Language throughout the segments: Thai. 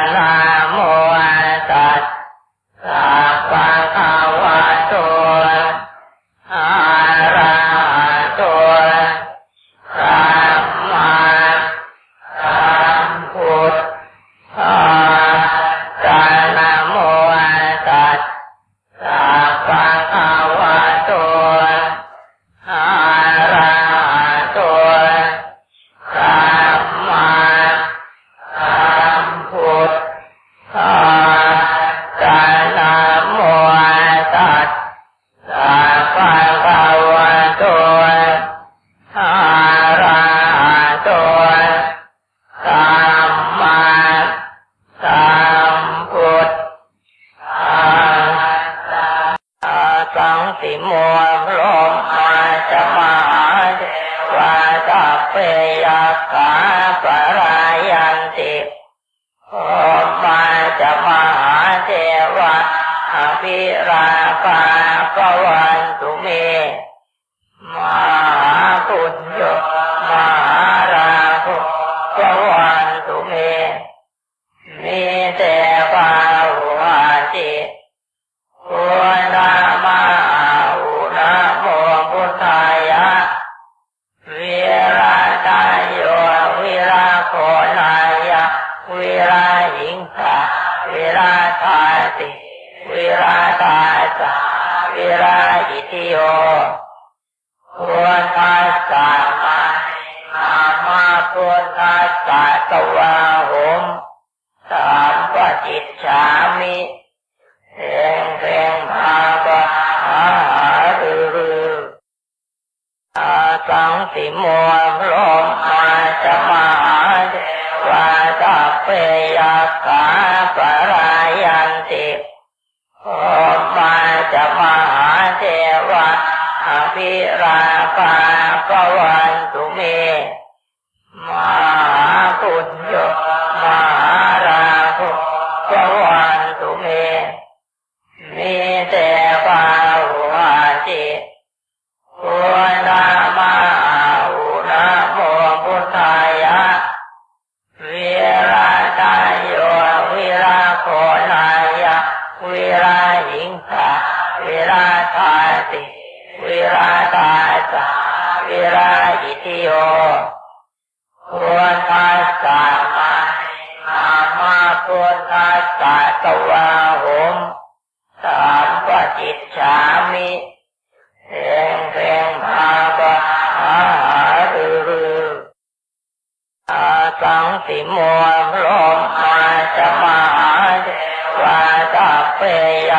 အရာ มหาเทวะอภิราภาปวันตุเม ออกมาจะกมหาเทวะอภิราภาปวันตุเม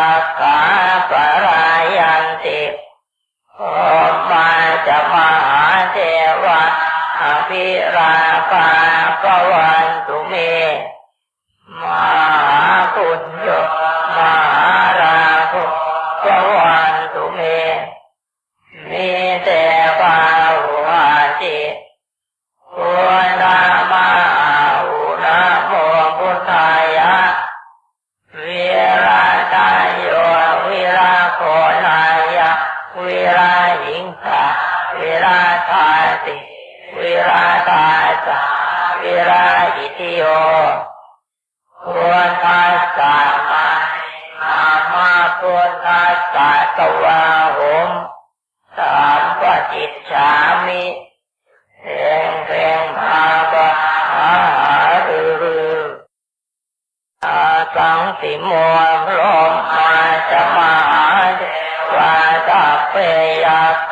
ักขาสรายันติ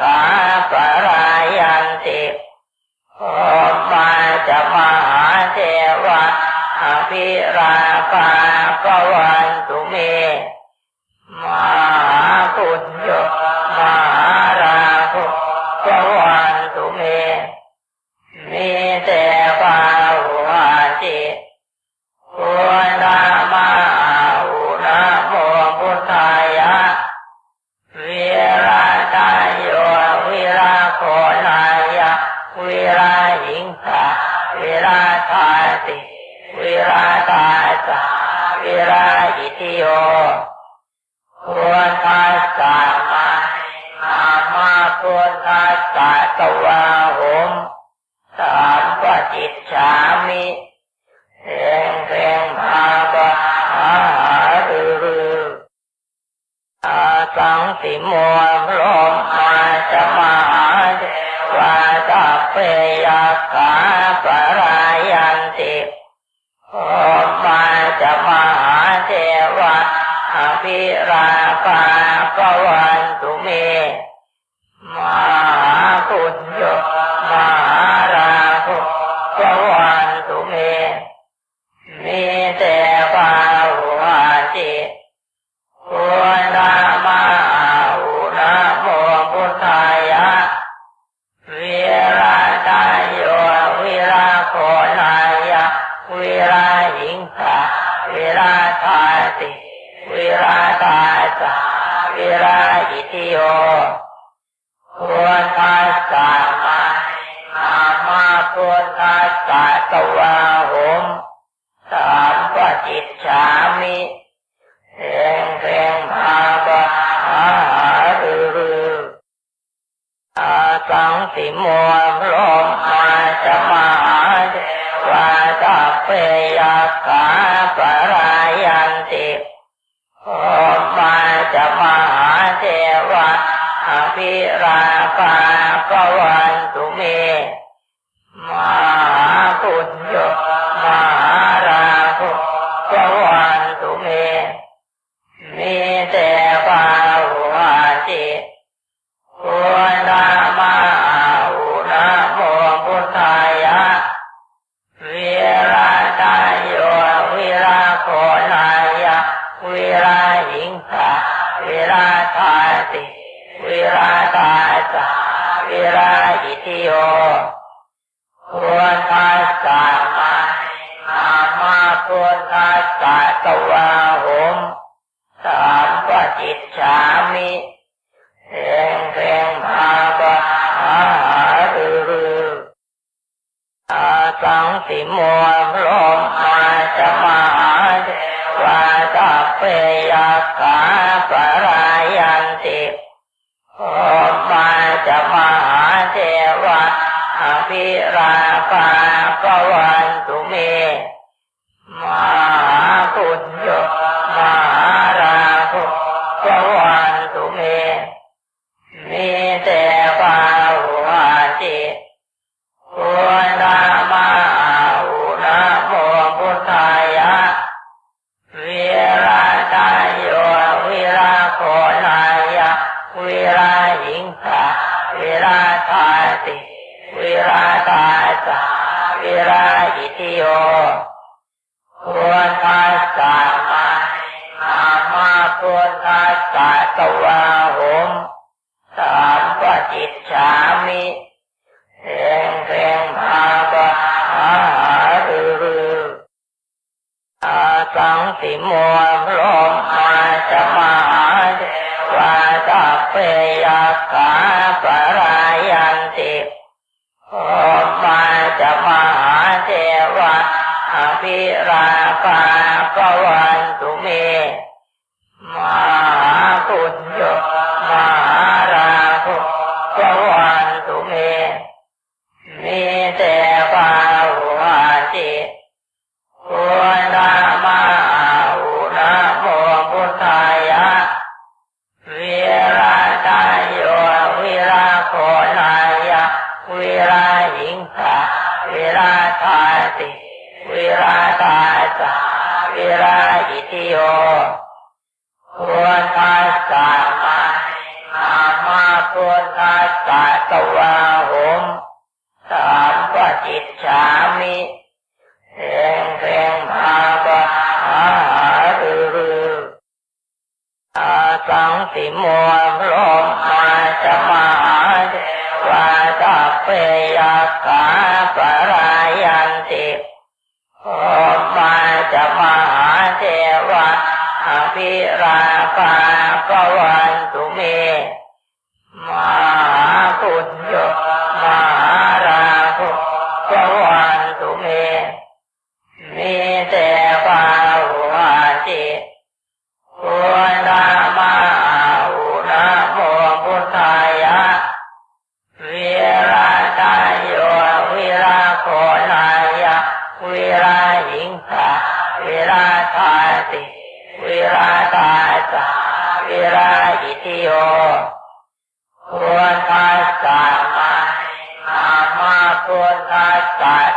กา วมลมอาจมหาเทวาตัพเพยาคาปรายันติโอมาจมหาเทวาอภิราภาภว สังติมวลมมาจสมาเทวาตัพเพยาคาปรายันติโอมาสมาเทวะอภิราภาปวันตุเม ติโมลมมาจะมาเทวาจะเปยากา ติโมลมอาจมาเดวาตเปยกาปรายามว่าจิตสามิเรงเรงมาบาหาหาอืออาสังสิมวลลมมาจะมาเทวาตัพเปยากาปรายันติโอมาจะมาเทวาอภิราภาปวันตุเม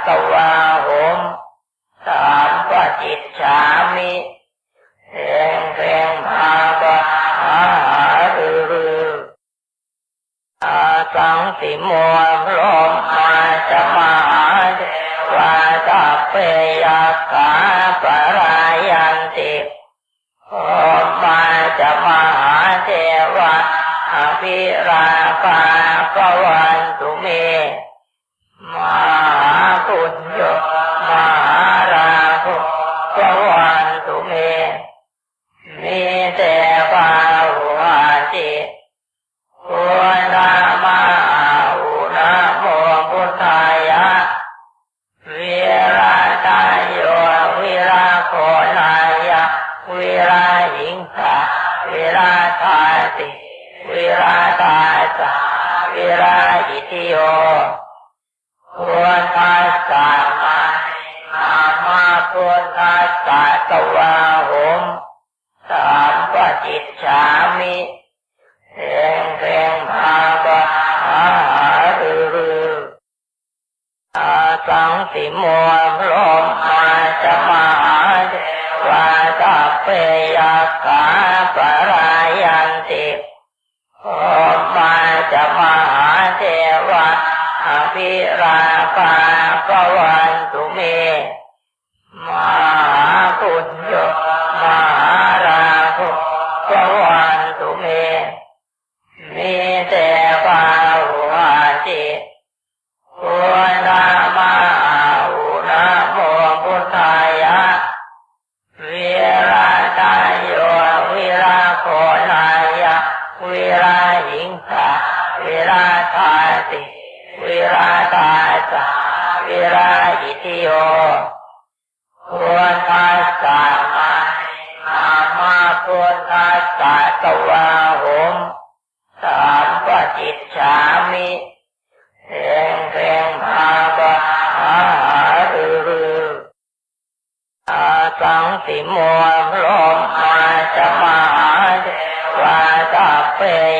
สะตวาหมสามปจิตฉามิเองเพงพาบาหารือรืออาสังสิโมลมมาจะมาเทวาตาเปยกาปรา ปจิตฉามิเองเพงพาบาหารือรืออาสังสิโมลมมาจะมาเทวาตาเปยกาปรายันติโอมาจะมาเทวาอภิราปาปวันตุเม สะมามามาควรทัสสะตวาหมสามปจิตฉามิเองเพงพาบาหารือรืออาสังสิโมลมมาจะมาเทวาตาเปย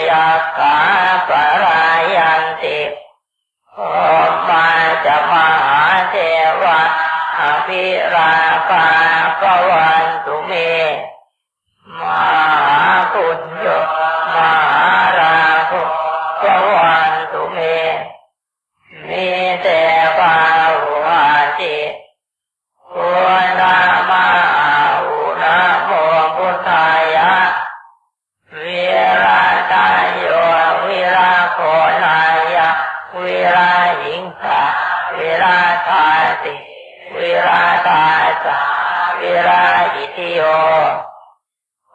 ระอิติโย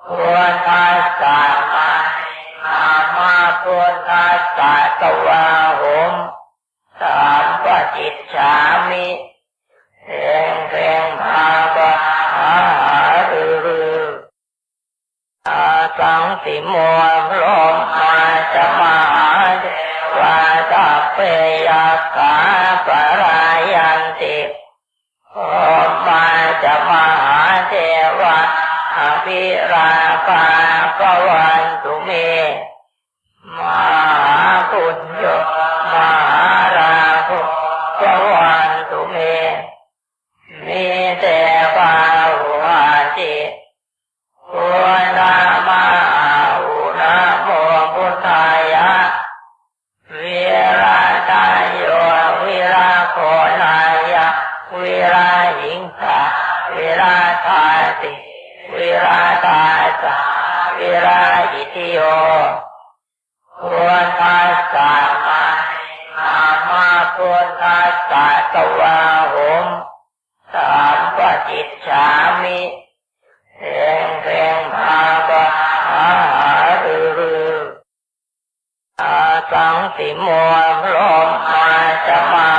ควรทัสสะมานามาพุทธัสสะตวาหมสามปจิตฉามิ ราตาสาวิราอิทิโยควรทัสสะมามามาควรทัสสะตวาหมสามปจิตฉามิเองเพงพาบาหารือรืออาสังสิโมลมมาจะมา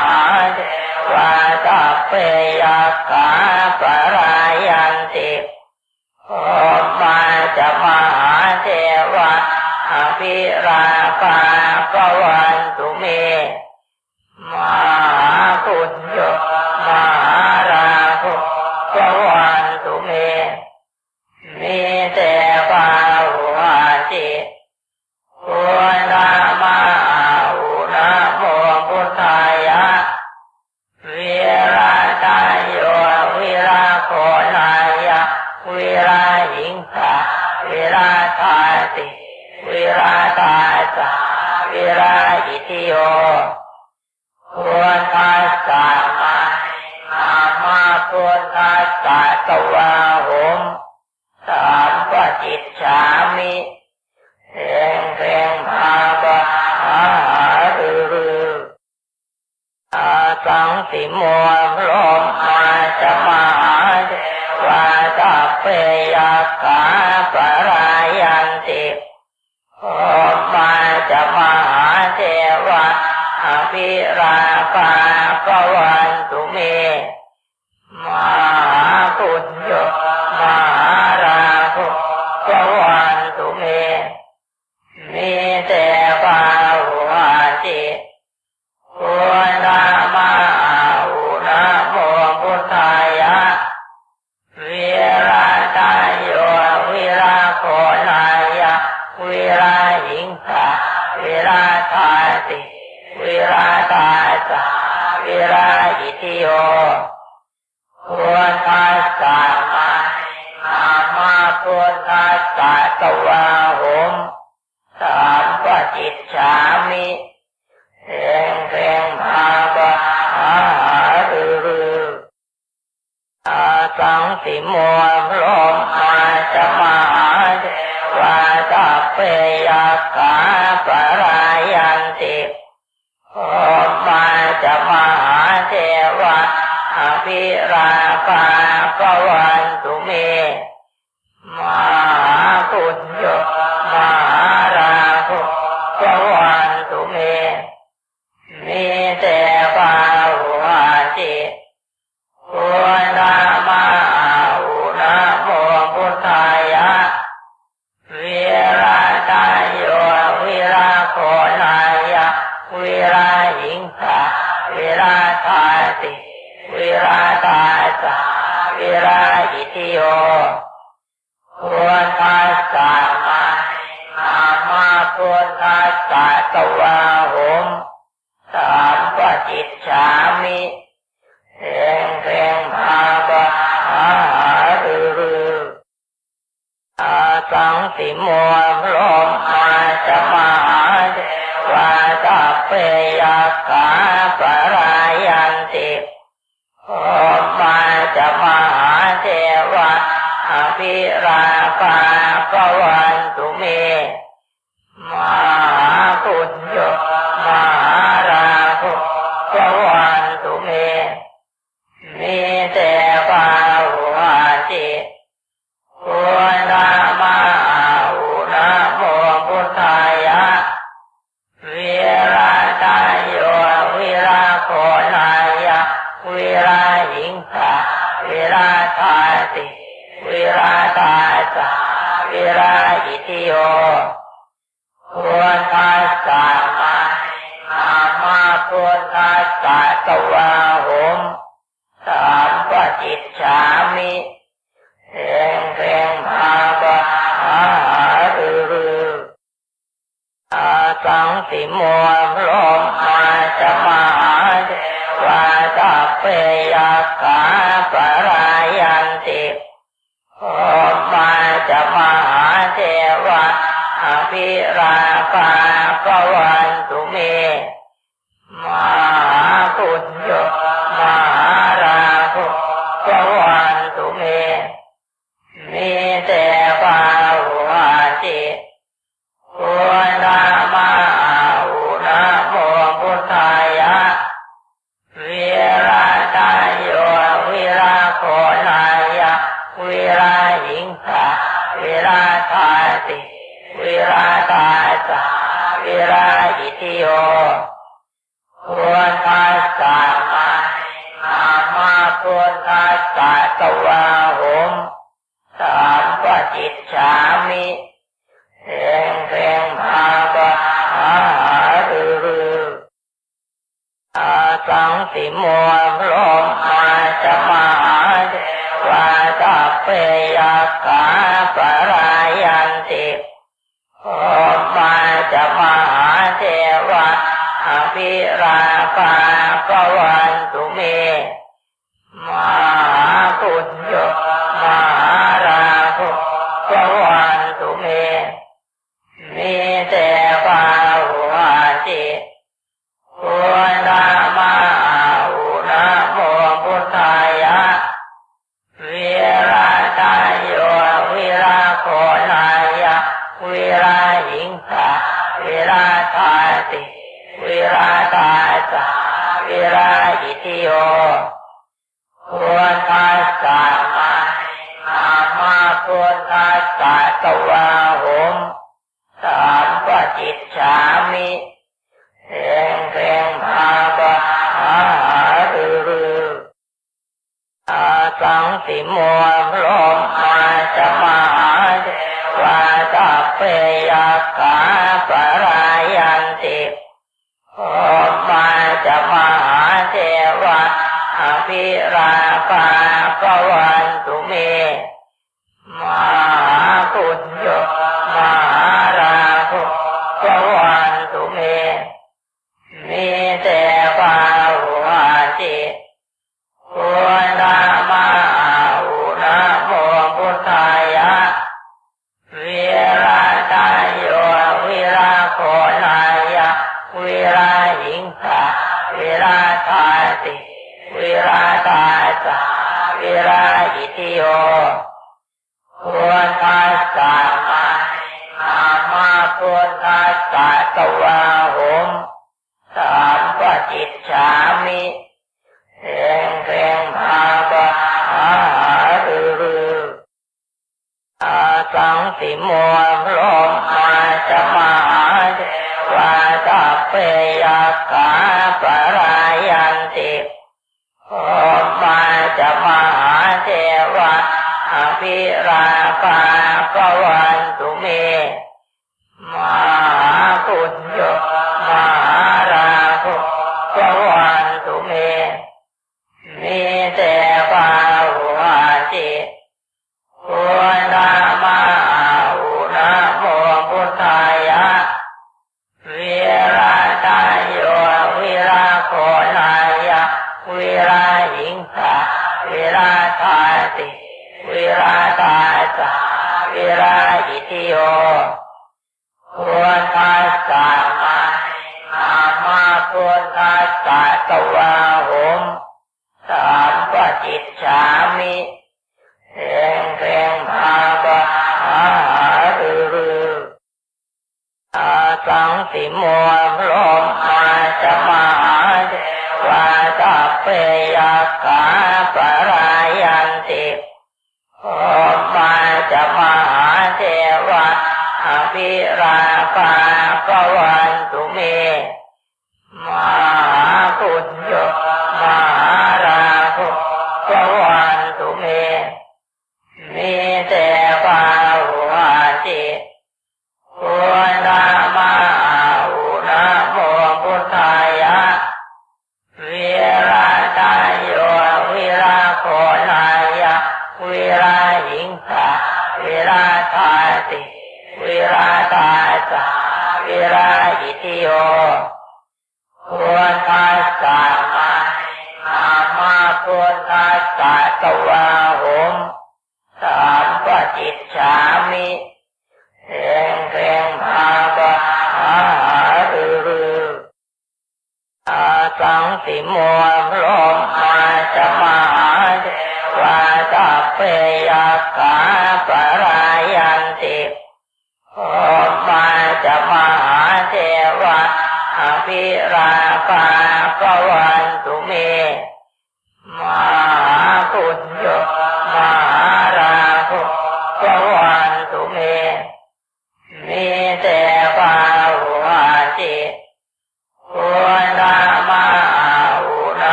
เทวาตาเปยกาปรา วิราชาติวิราชาสาวิราชิติโยควรทัสสะมามามาควรทัสสะตวะหมสามปจิตสามิเร่งเร่งมาบาหาอรืออาสังสิมวลมมาจะมา ติวิราตาสาวิราหิติโยควรทัสสะมามามาควรทัสสะตวะหุมสามปจิตสามิเรงเรงมาบาหาหืออาสังสิโมลมมาจะมา กวาหมสามปจิตสามิแรงแรงพาบาหาหารืออาสังสิมวลมอาจะมาเดวาตาเปยากาปะ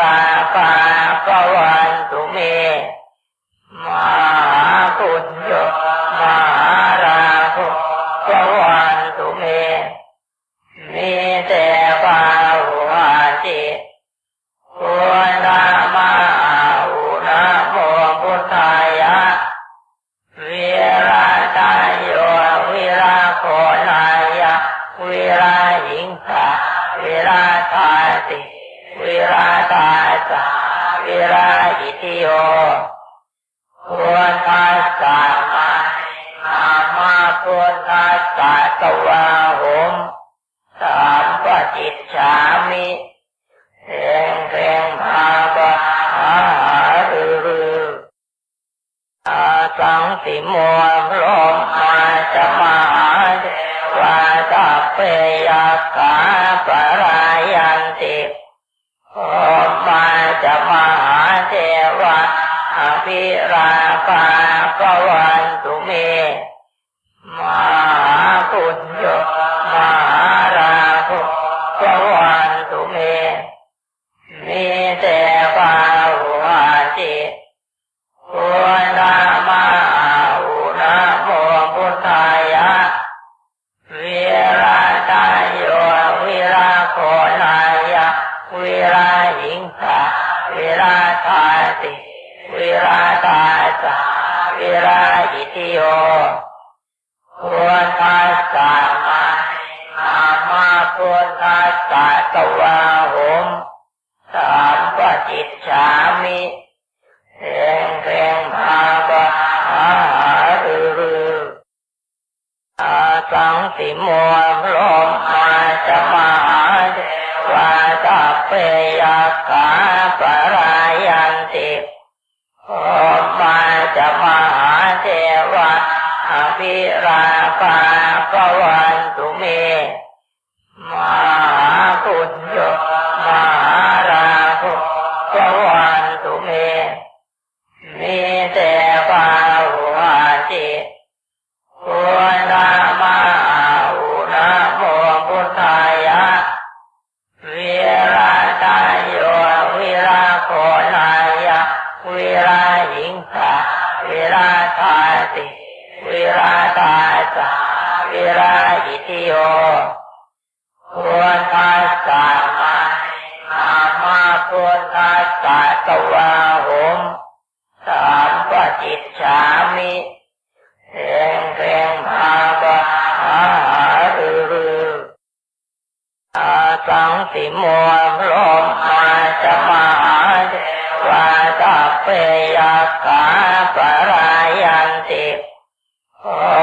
ราภาพวันตุเมมาพุณ อภิราภาก็วันตุเมมาคุณโย โหมาจะมหาเทวะอภิราภาภวันตุเม Ah!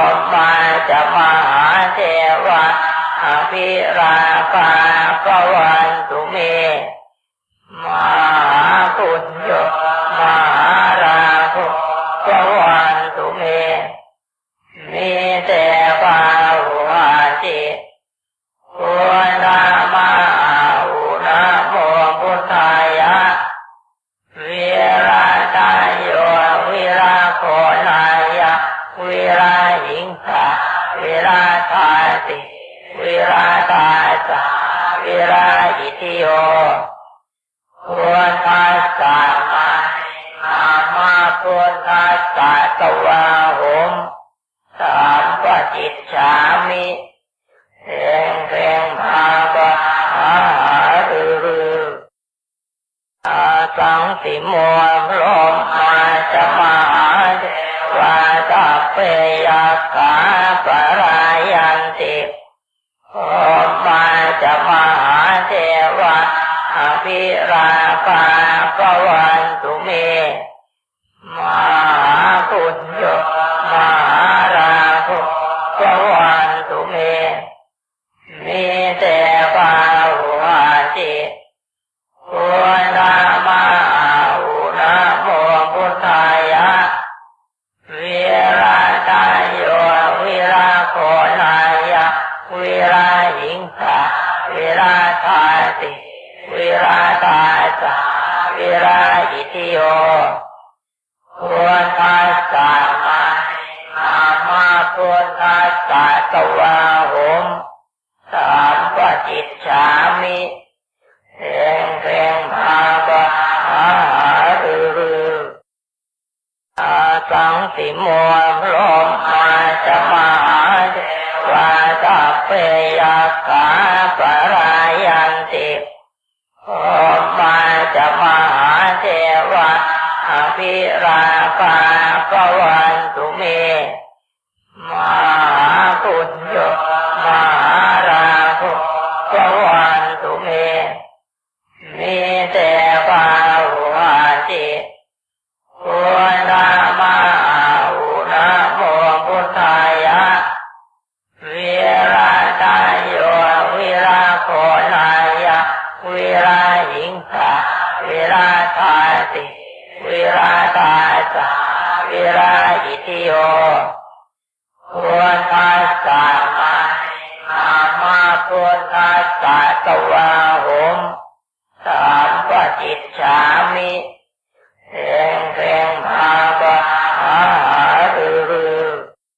ปยาคาปรายันติ